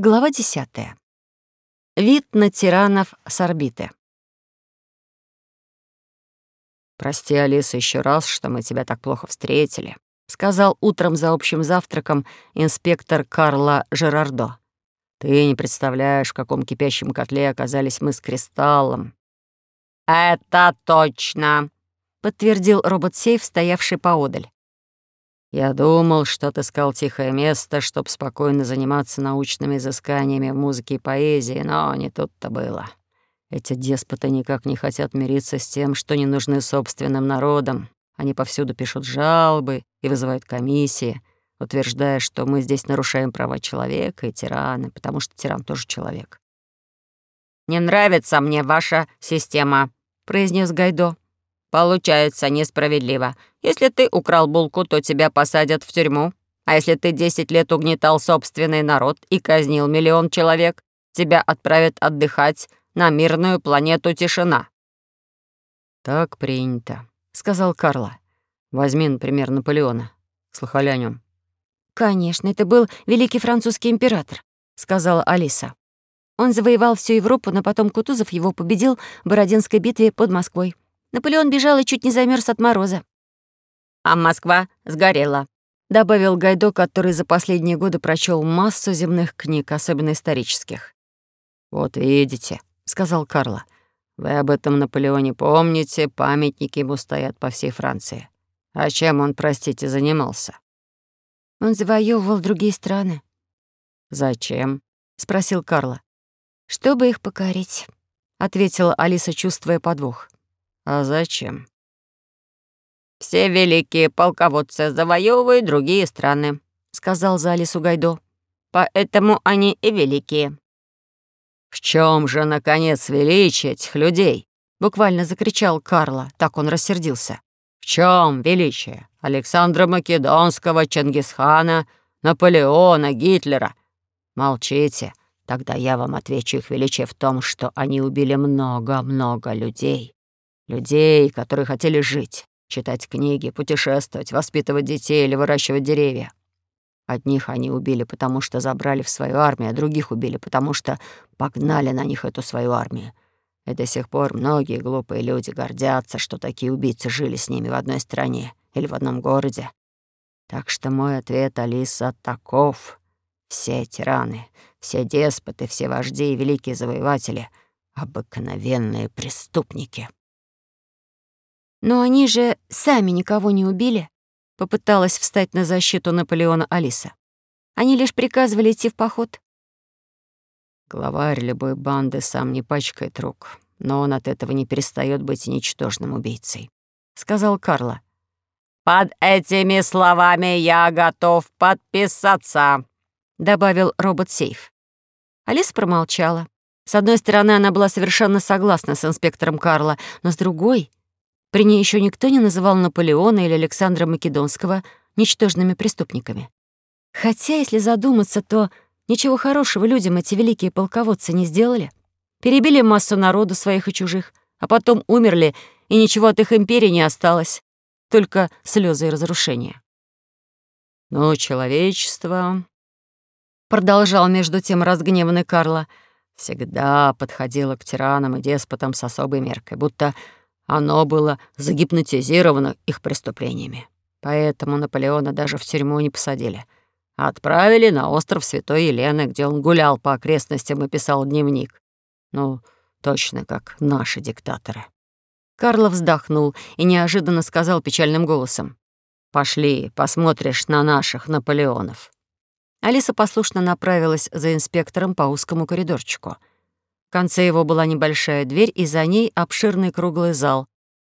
Глава 10. Вид на тиранов с орбиты. «Прости, Алиса, еще раз, что мы тебя так плохо встретили», сказал утром за общим завтраком инспектор Карла Жерардо. «Ты не представляешь, в каком кипящем котле оказались мы с Кристаллом». «Это точно», — подтвердил робот-сейф, стоявший поодаль. Я думал, что ты искал тихое место, чтобы спокойно заниматься научными изысканиями в музыке и поэзии, но не тут-то было. Эти деспоты никак не хотят мириться с тем, что не нужны собственным народам. Они повсюду пишут жалобы и вызывают комиссии, утверждая, что мы здесь нарушаем права человека и тирана, потому что тиран тоже человек. «Не нравится мне ваша система», — произнес Гайдо. Получается несправедливо. Если ты украл булку, то тебя посадят в тюрьму. А если ты 10 лет угнетал собственный народ и казнил миллион человек, тебя отправят отдыхать на мирную планету тишина». «Так принято», — сказал Карла. «Возьми, например, Наполеона. Слыхали о нем. «Конечно, это был великий французский император», — сказала Алиса. Он завоевал всю Европу, но потом Кутузов его победил в Бородинской битве под Москвой. Наполеон бежал и чуть не замерз от мороза. «А Москва сгорела», — добавил Гайдо, который за последние годы прочел массу земных книг, особенно исторических. «Вот видите», — сказал Карло, — «вы об этом Наполеоне помните, памятники ему стоят по всей Франции. А чем он, простите, занимался?» «Он завоевывал другие страны». «Зачем?» — спросил Карло. «Чтобы их покорить», — ответила Алиса, чувствуя подвох. А зачем? Все великие полководцы завоевывают другие страны, сказал за Алису Гайдо. Поэтому они и великие. В чем же, наконец, величие этих людей? Буквально закричал Карло, так он рассердился. В чем величие Александра Македонского, Чингисхана, Наполеона, Гитлера? Молчите, тогда я вам отвечу их величие в том, что они убили много-много людей. Людей, которые хотели жить, читать книги, путешествовать, воспитывать детей или выращивать деревья. Одних они убили, потому что забрали в свою армию, а других убили, потому что погнали на них эту свою армию. И до сих пор многие глупые люди гордятся, что такие убийцы жили с ними в одной стране или в одном городе. Так что мой ответ, Алиса, таков. Все тираны, все деспоты, все вожди и великие завоеватели — обыкновенные преступники. «Но они же сами никого не убили», — попыталась встать на защиту Наполеона Алиса. «Они лишь приказывали идти в поход». Главарь любой банды сам не пачкает рук, но он от этого не перестает быть ничтожным убийцей, — сказал Карло. «Под этими словами я готов подписаться», — добавил робот-сейф. Алиса промолчала. С одной стороны, она была совершенно согласна с инспектором Карла, но с другой при ней еще никто не называл Наполеона или Александра Македонского ничтожными преступниками. Хотя, если задуматься, то ничего хорошего людям эти великие полководцы не сделали. Перебили массу народу своих и чужих, а потом умерли, и ничего от их империи не осталось. Только слезы и разрушения. Но человечество, продолжал между тем разгневанный Карло, всегда подходило к тиранам и деспотам с особой меркой, будто оно было загипнотизировано их преступлениями. Поэтому Наполеона даже в тюрьму не посадили, отправили на остров Святой Елены, где он гулял по окрестностям и писал дневник. Ну, точно как наши диктаторы. Карло вздохнул и неожиданно сказал печальным голосом. «Пошли, посмотришь на наших Наполеонов». Алиса послушно направилась за инспектором по узкому коридорчику — в конце его была небольшая дверь, и за ней обширный круглый зал,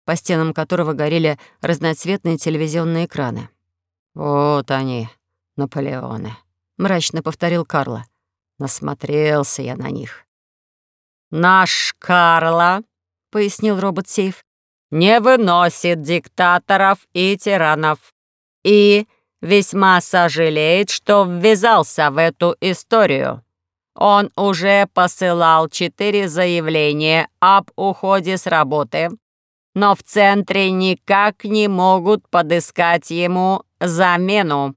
по стенам которого горели разноцветные телевизионные экраны. «Вот они, Наполеоны», — мрачно повторил Карло. «Насмотрелся я на них». «Наш Карло», — пояснил робот-сейф, «не выносит диктаторов и тиранов и весьма сожалеет, что ввязался в эту историю». Он уже посылал четыре заявления об уходе с работы, но в центре никак не могут подыскать ему замену.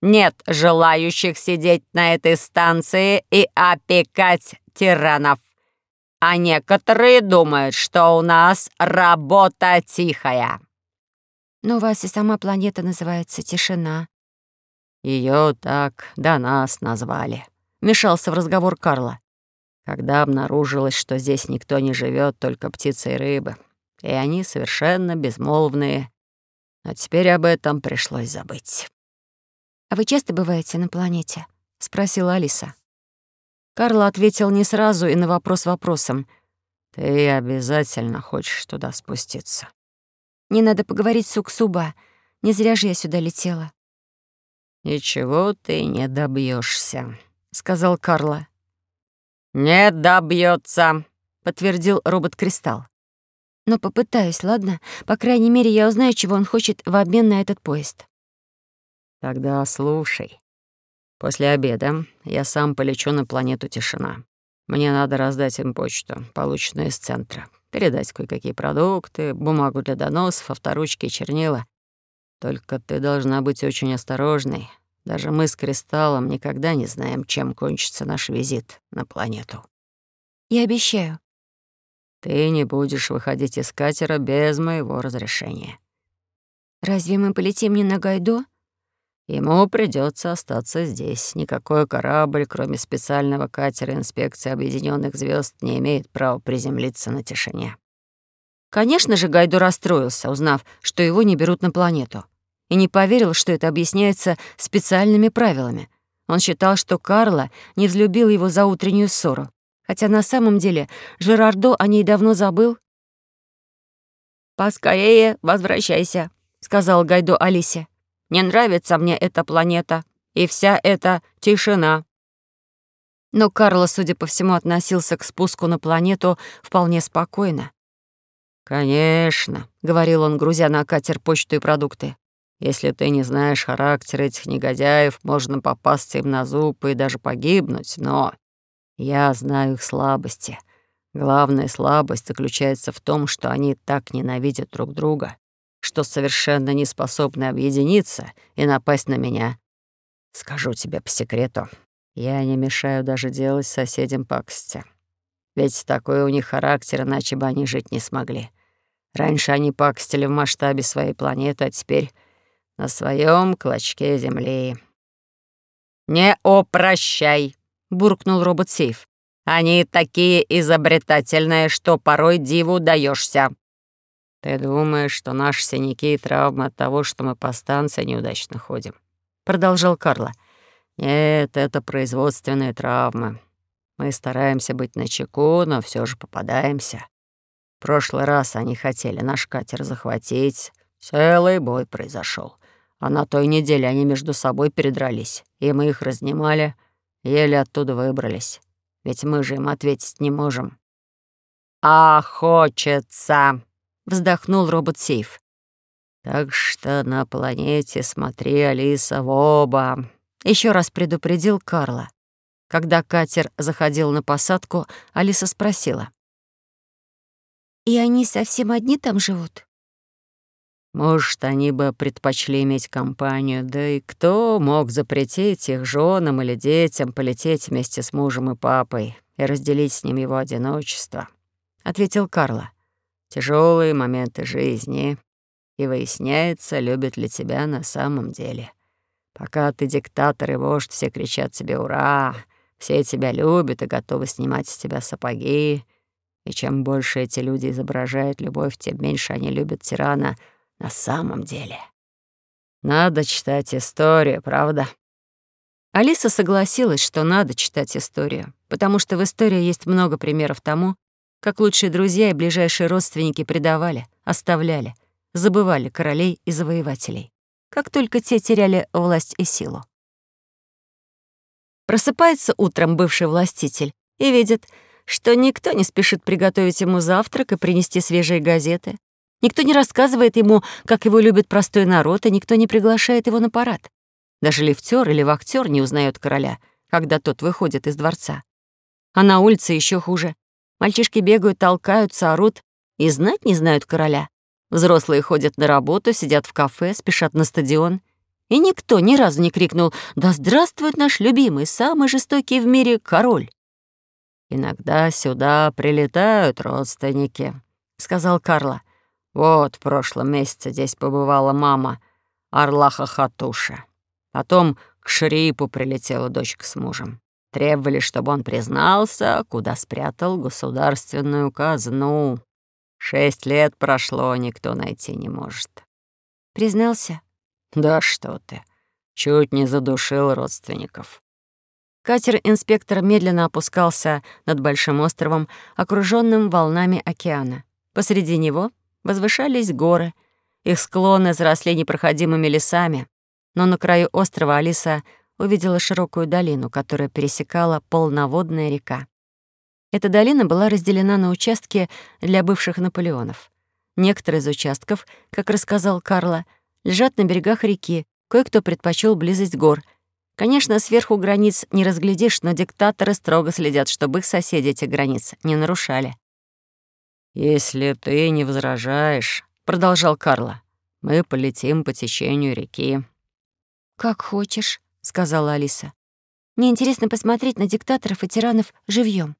нет желающих сидеть на этой станции и опекать тиранов. А некоторые думают, что у нас работа тихая». «Но у вас и сама планета называется Тишина». Ее так до нас назвали», — вмешался в разговор Карла. Когда обнаружилось, что здесь никто не живет, только птицы и рыбы, и они совершенно безмолвные. А теперь об этом пришлось забыть. «А вы часто бываете на планете?» — спросила Алиса. Карла ответил не сразу и на вопрос вопросом. «Ты обязательно хочешь туда спуститься?» «Не надо поговорить с Уксуба. Не зря же я сюда летела». «Ничего ты не добьешься, сказал Карла. «Не добьется, подтвердил робот-кристалл. «Но попытаюсь, ладно? По крайней мере, я узнаю, чего он хочет в обмен на этот поезд». «Тогда слушай. После обеда я сам полечу на планету Тишина. Мне надо раздать им почту, полученную из центра, передать кое-какие продукты, бумагу для доносов, авторучки и чернила. Только ты должна быть очень осторожной. Даже мы с Кристаллом никогда не знаем, чем кончится наш визит на планету. Я обещаю. Ты не будешь выходить из катера без моего разрешения. Разве мы полетим не на Гайдо? Ему придется остаться здесь. Никакой корабль, кроме специального катера инспекции Объединенных Звезд, не имеет права приземлиться на тишине. Конечно же, Гайдо расстроился, узнав, что его не берут на планету и не поверил, что это объясняется специальными правилами. Он считал, что Карла не взлюбил его за утреннюю ссору, хотя на самом деле Жерардо о ней давно забыл. «Поскорее возвращайся», — сказал Гайдо Алисе. «Не нравится мне эта планета и вся эта тишина». Но Карло, судя по всему, относился к спуску на планету вполне спокойно. «Конечно», — говорил он, грузя на катер почту и продукты. Если ты не знаешь характер этих негодяев, можно попасться им на зуб и даже погибнуть, но я знаю их слабости. Главная слабость заключается в том, что они так ненавидят друг друга, что совершенно не способны объединиться и напасть на меня. Скажу тебе по секрету, я не мешаю даже делать соседям пакости. Ведь такой у них характер, иначе бы они жить не смогли. Раньше они пакостили в масштабе своей планеты, а теперь на своем клочке земли. «Не опрощай», — буркнул робот-сейф. «Они такие изобретательные, что порой диву даешься. «Ты думаешь, что наши синяки и травмы от того, что мы по станции неудачно ходим?» — продолжал Карло. «Нет, это производственные травмы. Мы стараемся быть начеку, но все же попадаемся. В прошлый раз они хотели наш катер захватить. Целый бой произошел. А на той неделе они между собой передрались, и мы их разнимали, еле оттуда выбрались. Ведь мы же им ответить не можем». «А хочется», — вздохнул робот-сейф. «Так что на планете смотри, Алиса, в оба», — еще раз предупредил Карла. Когда катер заходил на посадку, Алиса спросила. «И они совсем одни там живут?» Может, они бы предпочли иметь компанию, да и кто мог запретить их женам или детям полететь вместе с мужем и папой и разделить с ним его одиночество? Ответил Карла. Тяжелые моменты жизни, и выясняется, любит ли тебя на самом деле. Пока ты диктатор и вождь, все кричат тебе «Ура!», все тебя любят и готовы снимать с тебя сапоги. И чем больше эти люди изображают любовь, тем меньше они любят тирана — на самом деле. Надо читать историю, правда? Алиса согласилась, что надо читать историю, потому что в истории есть много примеров тому, как лучшие друзья и ближайшие родственники предавали, оставляли, забывали королей и завоевателей, как только те теряли власть и силу. Просыпается утром бывший властитель и видит, что никто не спешит приготовить ему завтрак и принести свежие газеты, Никто не рассказывает ему, как его любит простой народ, и никто не приглашает его на парад. Даже лифтер или вахтер не узнает короля, когда тот выходит из дворца. А на улице еще хуже. Мальчишки бегают, толкаются, орут и знать не знают короля. Взрослые ходят на работу, сидят в кафе, спешат на стадион. И никто ни разу не крикнул «Да здравствует наш любимый, самый жестокий в мире король!» «Иногда сюда прилетают родственники», — сказал Карла. «Вот в прошлом месяце здесь побывала мама Арлаха Хатуша. Потом к Шрипу прилетела дочка с мужем. Требовали, чтобы он признался, куда спрятал государственную казну. Шесть лет прошло, никто найти не может. Признался? Да что ты. Чуть не задушил родственников. Катер инспектора медленно опускался над большим островом, окруженным волнами океана. Посреди него возвышались горы. Их склоны заросли непроходимыми лесами. Но на краю острова Алиса увидела широкую долину, которая пересекала полноводная река. Эта долина была разделена на участки для бывших Наполеонов. Некоторые из участков, как рассказал Карло, лежат на берегах реки, кое-кто предпочел близость гор. Конечно, сверху границ не разглядишь, но диктаторы строго следят, чтобы их соседи эти границы не нарушали. «Если ты не возражаешь», — продолжал Карло, — «мы полетим по течению реки». «Как хочешь», — сказала Алиса. «Мне интересно посмотреть на диктаторов и тиранов живьем.